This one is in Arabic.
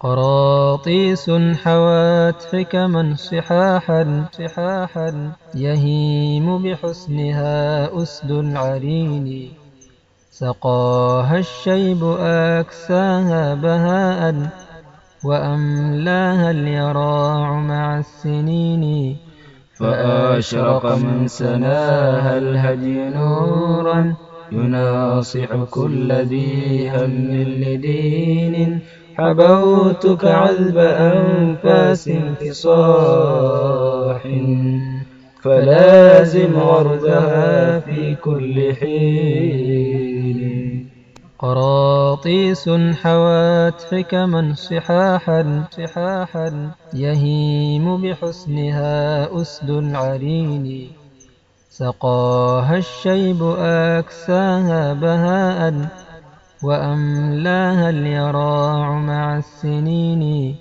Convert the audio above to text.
قراطيس حوات حكما صحاحا صحاحا. يهيم بحسنها أسد العرين. سقاها الشيب أكساها بهاء وأملاها اليراع مع السنين. فأشرق من سناها الهدي نورا يناصح كل ذي هم لدين. حبوتك عذب أنفاس انفصاح. فلازم وردها في كل حين. قراطيس حوات حكما صحاحا صحاحا يهيم بحسنها أسد العرين سقاها الشيب أكساها بهاء. وأملاها اليراع مع السنين